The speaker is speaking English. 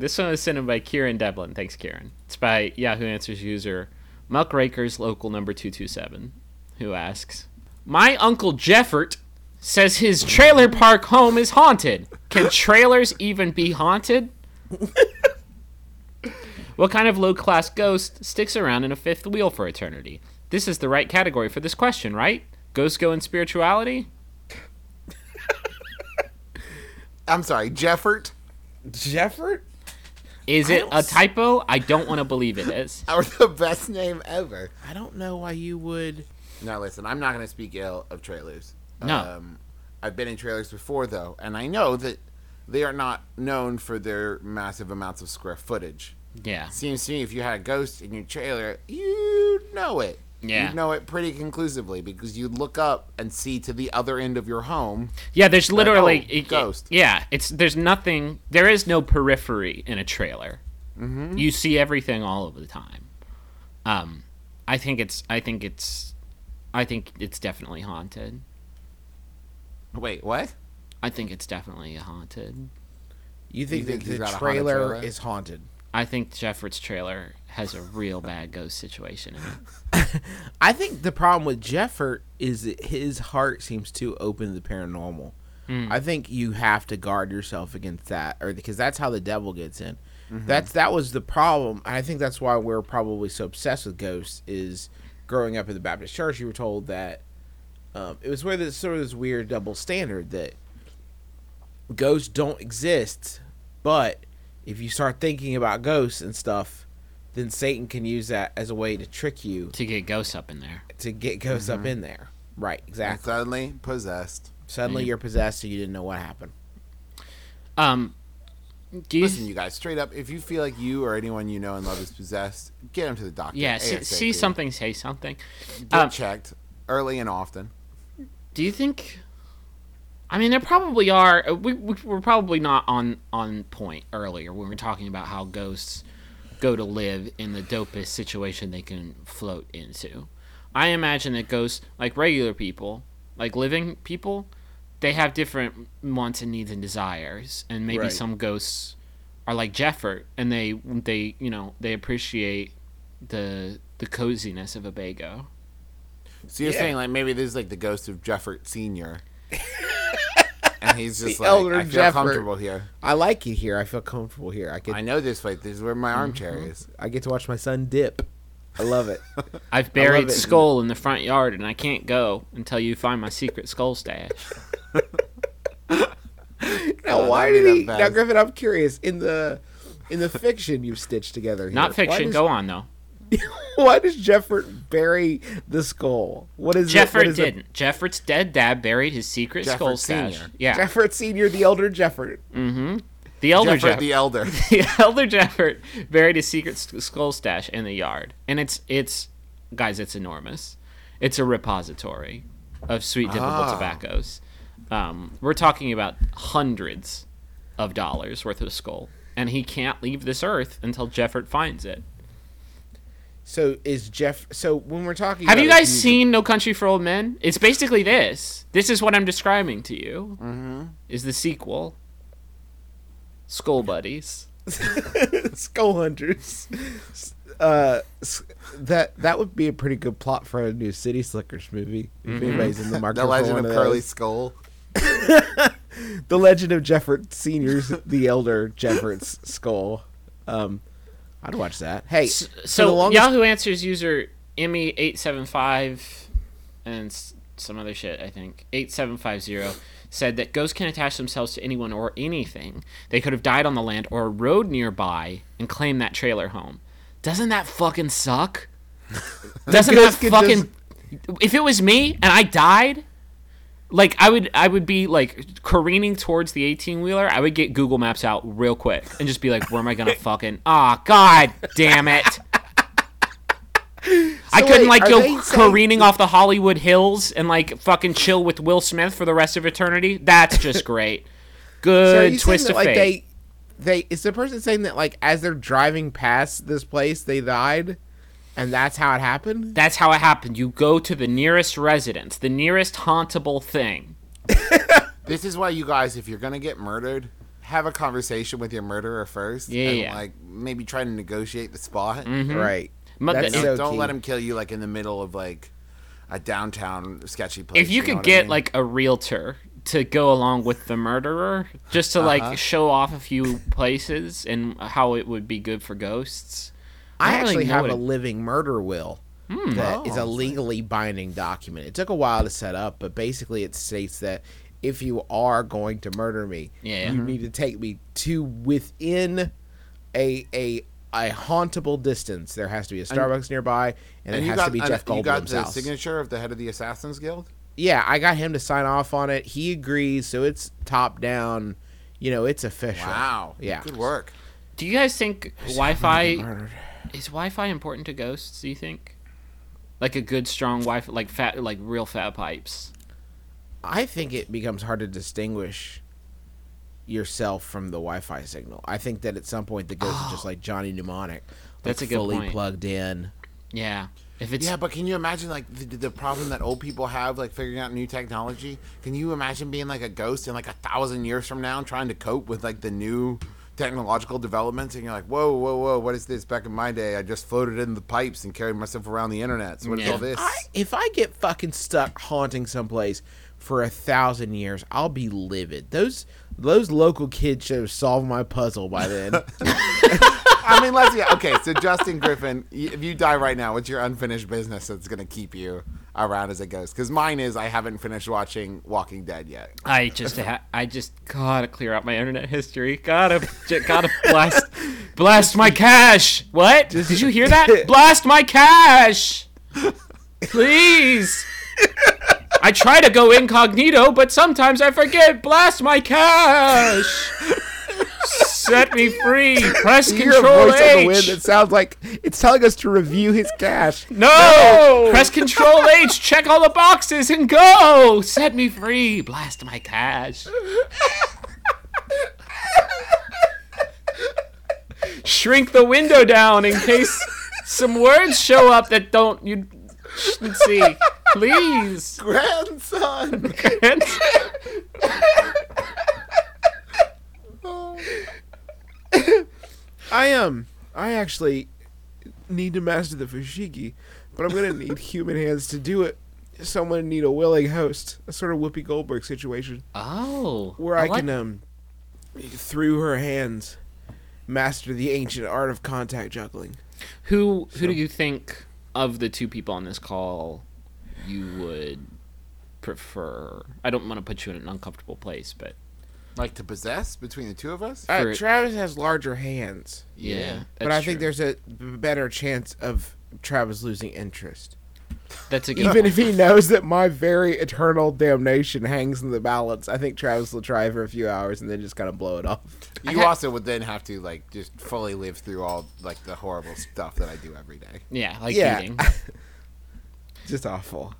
This one was sent in by Kieran Devlin. Thanks, Kieran. It's by Yahoo Answers user Muckrakers Local Number 227, who asks My Uncle Jeffert says his trailer park home is haunted. Can trailers even be haunted? what kind of low class ghost sticks around in a fifth wheel for eternity? This is the right category for this question, right? Ghosts go in spirituality? I'm sorry, Jeffert. Jeffert? Is it a typo? I don't want to believe it is. Or the best name ever. I don't know why you would. Now listen, I'm not going to speak ill of trailers. No. Um, I've been in trailers before though, and I know that they are not known for their massive amounts of square footage. Yeah. Seems to me if you had a ghost in your trailer, you'd know it. Yeah. You'd know it pretty conclusively because you'd look up and see to the other end of your home. Yeah, there's literally oh, it- ghost. Yeah, it's there's nothing. There is no periphery in a trailer. Mm-hmm. You see everything all of the time. Um, I think it's. I think it's. I think it's definitely haunted. Wait, what? I think it's definitely haunted. You think, think that the got a haunted trailer, trailer? is haunted? I think Jeffert's trailer has a real bad ghost situation in it. I think the problem with Jeffert is that his heart seems too open to the paranormal. I think you have to guard yourself against that, or because that's how the devil gets in. That's that was the problem. I think that's why we're probably so obsessed with ghosts. Is growing up in the Baptist church, you were told that um, it was where this sort of this weird double standard that ghosts don't exist, but if you start thinking about ghosts and stuff, then Satan can use that as a way to trick you to get ghosts up in there. to get ghosts up in there. Right, And exactly. suddenly possessed. Suddenly you're possessed and you didn't know what happened. Um, do you? Listen, you guys, straight up, if you feel like you or anyone you know and love is possessed, get them to the doctor. yeah, see, see something, say something. Get Um, checked early and often. Do you think? I mean, there probably are. uh, We, we were probably not on on point earlier when we were talking about how ghosts go to live in the dopest situation they can float into. I imagine that ghosts, like regular people, like living people, they have different wants and needs and desires, and maybe Right. some ghosts are like Jeffert, and they they you know they appreciate the the coziness of a bago. So you're Yeah. saying like maybe this is like the ghost of Jeffert Senior, and he's just The like, elder I feel Jeffert. comfortable here. I like it here. I feel comfortable here. I get I know this fight. This is where my Mm-hmm. armchair is. I get to watch my son dip. I love it. I've buried it. skull in the front yard, and I can't go until you find my secret skull stash. now, Oh, why did he? Now. Griffin, I'm curious. In the in the fiction you've stitched together, here, Not fiction. does- Go on though. Why does Jeffert bury the skull? What is it- what Jeffert is it- didn't. Jeffert's dead dad buried his secret Jeffert skull stash. Yeah, Jeffert Senior, the elder Jeffert. Mm-hmm. the elder Jeffert Jeff- the elder. the elder Jeffert buried his secret skull stash in the yard, and it's it's guys, it's enormous. It's a repository of sweet dippable Ah. tobaccos. Um, we're talking about hundreds of dollars worth of skull, and he can't leave this earth until Jeffert finds it. So is Jeff? So when we're talking, Have about you guys huge- seen No Country for Old Men? It's basically this. This is what I'm describing to you. Mm-hmm. Is the sequel. Skull Buddies. Skull Hunters? Uh, that that would be a pretty good plot for a new City Slickers movie. If Mm-hmm. anybody's in the market The for Legend one of of Curly. Skull. The Legend of Jeffert Senior's the elder Jeffert's skull. Um, I'd watch that. Hey, So, the longest- Yahoo Answers user Emmy875 and some other shit, I think, 8750 said that ghosts can attach themselves to anyone or anything. They could have died on the land or a road nearby and claim that trailer home. Doesn't that fucking suck? Doesn't that fucking if it was me and I died, like I would I would be like careening towards the 18 wheeler. I would get Google Maps out real quick and just be like, where am I gonna fucking ah god damn it. I couldn't wait, like go they saying- careening off the Hollywood Hills and like fucking chill with Will Smith for the rest of eternity. That's just great. Good you twist saying of like fate. they they is the person saying that like as they're driving past this place they died, and that's how it happened? That's how it happened. You go to the nearest residence, the nearest hauntable thing. This is why you guys, if you're gonna get murdered, have a conversation with your murderer first. Yeah, and, yeah. Like maybe try to negotiate the spot. Right. But That's the- so don't key. let him kill you like in the middle of like a downtown sketchy place. if you know could what I get mean? like a realtor to go along with the murderer just to Uh-huh. like show off a few places and how it would be good for ghosts I, don't actually have what a living murder will hmm. that oh, is Oh, a legally binding document. It took a while to set up, but basically it states that if you are going to murder me, Yeah. you mm-hmm. need to take me to within a a a hauntable distance. There has to be a Starbucks nearby, and, and it you has got to be and Jeff you got the house. signature of the head of the Assassins Guild. Yeah, I got him to sign off on it. He agrees, so it's top down. You know, it's official. Wow. Yeah. Good work. do you guys think wi-fi Murdered. Is wi-fi important to ghosts do you think like a good strong wi-fi like fat like real fat pipes I think it becomes hard to distinguish yourself from the Wi-Fi signal. I think that at some point the ghost is just like Johnny Mnemonic, like That's a good fully point. plugged in. yeah if it's Yeah, but can you imagine like the, the problem that old people have like figuring out new technology? Can you imagine being like a ghost in like a thousand years from now trying to cope with like the new technological developments and you're like, whoa, whoa, whoa, what is this? Back in my day, I just floated in the pipes and carried myself around the internet. So what is Yeah. all this? I, if I get fucking stuck haunting someplace for a thousand years, I'll be livid. Those those local kids should have solved my puzzle by then. I mean, let's yeah. Okay, so Justin Griffin, if you die right now, what's your unfinished business that's gonna keep you around as a ghost? Because mine is I haven't finished watching Walking Dead yet. I just ha- I just gotta clear out my internet history. Gotta gotta blast blast my cache. What? Did you hear that? Blast my cache, please. I try to go incognito, but sometimes I forget. Blast my cache. Set me free. Press You hear a Control voice on the wind H. that sounds like it's telling us to review his cache. No! Press Control H. Check all the boxes and go. Set me free. Blast my cache. Shrink the window down in case some words show up that don't you shouldn't see. Please. Grandson. Oh. I um I actually need to master the fushigi, but I'm gonna need human hands to do it. Someone need a willing host, a sort of Whoopi Goldberg situation oh. where I like- can um through her hands master the ancient art of contact juggling. Who who do you think of the two people on this call you would prefer? I don't want to put you in an uncomfortable place, but like to possess between the two of us? Uh, Travis has larger hands, yeah. but that's I think there's a better chance of Travis losing interest. that's a good Even point. if he knows that my very eternal damnation hangs in the balance, I think Travis will try for a few hours and then just kind of blow it off. You ha- also would then have to like just fully live through all like the horrible stuff that I do every day. yeah, like Yeah. eating. Just awful.